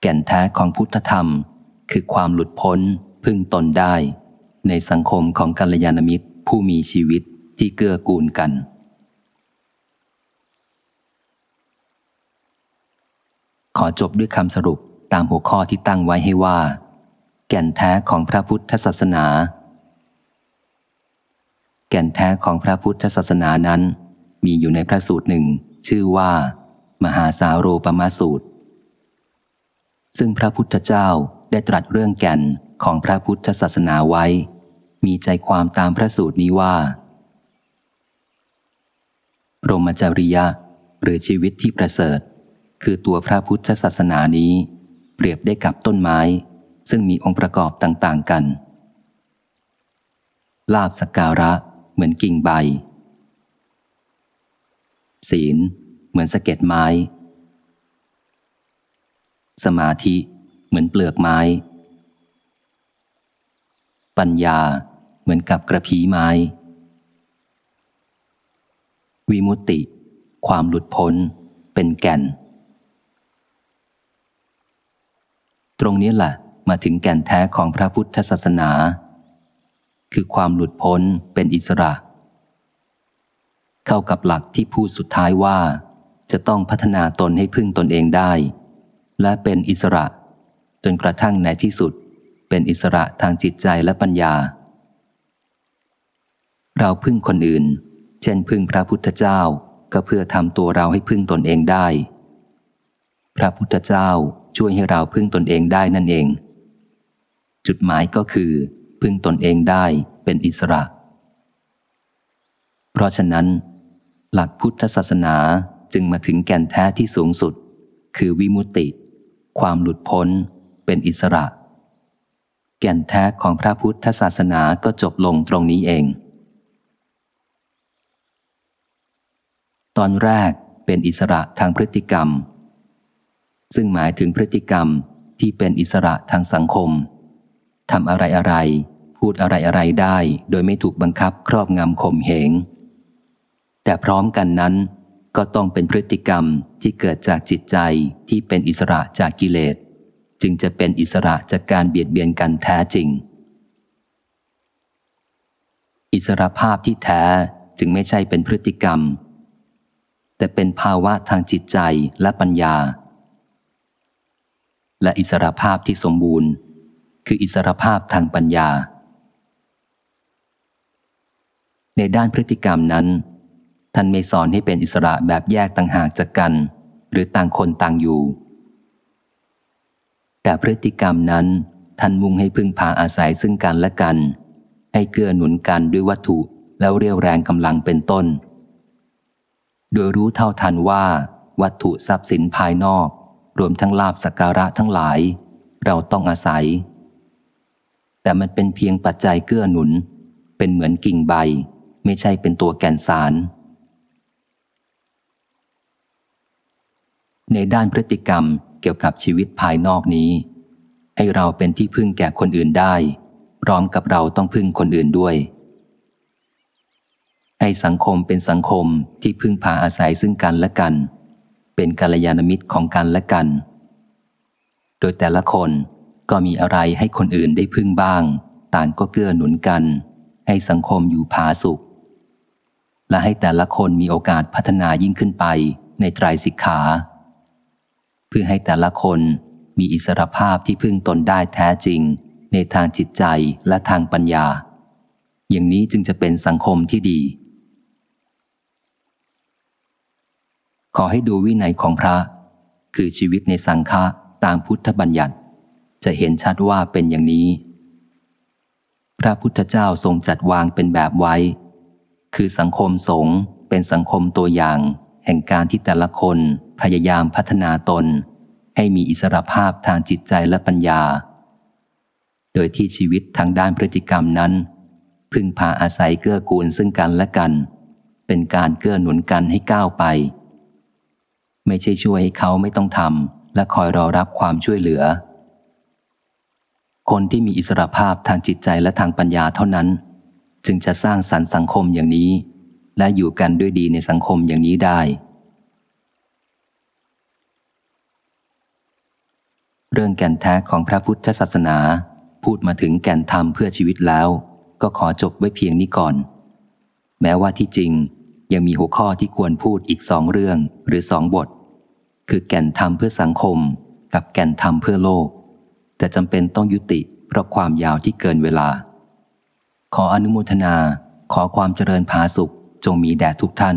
แก่นแท้ของพุทธธรรม คือความหลุดพ้นพึ่งตนได้ ในสังคมของกัลยาณมิตรผู้มีชีวิตที่เกื้อกูลกัน ขอจบด้วยคำสรุปตามหัวข้อที่ตั้งไว้ให้ว่า แก่นแท้ของพระพุทธศาสนา แก่นแท้ของพระพุทธศาสนานั้น มีอยู่ในพระสูตรหนึ่ง ชื่อว่า มหาสาโรปมาสูตร ซึ่งพระพุทธเจ้าได้ตรัสเรื่องแก่นของพระพุทธศาสนาไว้ มีใจความตามพระสูตรนี้ว่าพรหมจริยะ หรือชีวิตที่ประเสริฐ คือตัวพระพุทธศาสนานี้ เปรียบได้กับต้นไม้ ซึ่งมีองค์ประกอบต่างๆกัน ลาบสการะเหมือนกิ่งใบ ศีล เหมือนสะเก็ดไม้ สมาธิเหมือนเปลือกไม้ ปัญญาเหมือนกับกระพีไม้ วิมุตติ ความหลุดพ้นเป็นแก่น ตรงนี้แหละมาถึงแก่นแท้ของพระพุทธศาสนา คือความหลุดพ้นเป็นอิสระ เข้ากับหลักที่พูดสุดท้ายว่าจะต้องพัฒนาตนให้พึ่งตนเองได้ และเป็นอิสระ จนกระทั่งในที่สุด เป็นอิสระทางจิตใจและปัญญา เราพึ่งคนอื่น เช่นพึ่งพระพุทธเจ้าก็เพื่อทำตัวเราให้พึ่งตนเองได้ พระพุทธเจ้าช่วยให้เราพึ่งตนเองได้นั่นเอง จุดหมายก็คือ พึ่งตนเองได้เป็นอิสระ เพราะฉะนั้น หลักพุทธศาสนาจึงมาถึงแก่นแท้ที่สูงสุด คือวิมุตติ ความหลุดพ้น เป็นอิสระ แก่นแท้ของพระพุทธศาสนาก็จบลงตรงนี้เอง ตอนแรกเป็นอิสระทางพฤติกรรม ซึ่งหมายถึงพฤติกรรมที่เป็นอิสระทางสังคมทำอะไรอะไร พูดอะไรอะไรได้ โดยไม่ถูกบังคับครอบงำข่มเหง แต่พร้อมกันนั้น ก็ต้องเป็นพฤติกรรมที่เกิดจากจิตใจที่เป็นอิสระจากกิเลส จึงจะเป็นอิสระจากการเบียดเบียนกันแท้จริง อิสระภาพที่แท้จึงไม่ใช่เป็นพฤติกรรม แต่เป็นภาวะทางจิตใจและปัญญา และอิสระภาพที่สมบูรณ์ คืออิสระภาพทางปัญญา ในด้านพฤติกรรมนั้น ท่านไม่สอนให้เป็นอิสระแบบแยกต่างหากจากกัน หรือต่างคนต่างอยู่ แต่พฤติกรรมนั้น ท่านมุ่งให้พึ่งพาอาศัยซึ่งกันและกัน ให้เกื้อหนุนกันด้วยวัตถุแล้วเรียวแรงกำลังเป็นต้น โดยรู้เท่าทันว่า วัตถุทรัพย์สินภายนอก รวมทั้งลาบสักการะทั้งหลาย เราต้องอาศัย แต่มันเป็นเพียงปัจจัยเกื้อหนุน เป็นเหมือนกิ่งใบ ไม่ใช่เป็นตัวแก่นสาร ในด้านพฤติกรรมเกี่ยวกับชีวิตภายนอกนี้ ให้เราเป็นที่พึ่งแก่คนอื่นได้ พร้อมกับเราต้องพึ่งคนอื่นด้วย ให้สังคมเป็นสังคมที่พึ่งพาอาศัยซึ่งกันและกัน เป็นกัลยาณมิตรของกันและกัน โดยแต่ละคนก็มีอะไรให้คนอื่นได้พึ่งบ้าง ต่างก็เกื้อหนุนกัน ให้สังคมอยู่ผาสุข และให้แต่ละคนมีโอกาสพัฒนายิ่งขึ้นไปในไตรสิกขา เพื่อให้แต่ละคนมีอิสรภาพที่พึ่งตนได้แท้จริง ในทางจิตใจและทางปัญญา อย่างนี้จึงจะเป็นสังคมที่ดี ขอให้ดูวินัยของพระ คือชีวิตในสังฆะตามพุทธบัญญัติ จะเห็นชัดว่าเป็นอย่างนี้ พระพุทธเจ้าทรงจัดวางเป็นแบบไว้ คือสังคมสงฆ์เป็นสังคมตัวอย่าง แห่งการที่แต่ละคนพยายามพัฒนาตน ให้มีอิสรภาพทางจิตใจและปัญญา โดยที่ชีวิตทางด้านพฤติกรรมนั้น พึ่งพาอาศัยเกื้อกูลซึ่งกันและกัน เป็นการเกื้อหนุนกันให้ก้าวไป ไม่ใช่ช่วยให้เขาไม่ต้องทำและคอยรอรับความช่วยเหลือ คนที่มีอิสรภาพทางจิตใจและทางปัญญาเท่านั้น จึงจะสร้างสรรค์สังคมอย่างนี้ และอยู่กันด้วยดีในสังคมอย่างนี้ได้ เรื่องแก่นแท้ของพระพุทธศาสนา พูดมาถึงแก่นธรรมเพื่อชีวิตแล้ว ก็ขอจบไว้เพียงนี้ก่อน แม้ว่าที่จริงยังมีหัวข้อที่ควรพูดอีกสองเรื่องหรือสองบท คือแก่นธรรมเพื่อสังคม กับแก่นธรรมเพื่อโลก แต่จำเป็นต้องยุติเพราะความยาวที่เกินเวลา ขออนุโมทนาขอความเจริญผาสุข จงมีแด่ทุกท่าน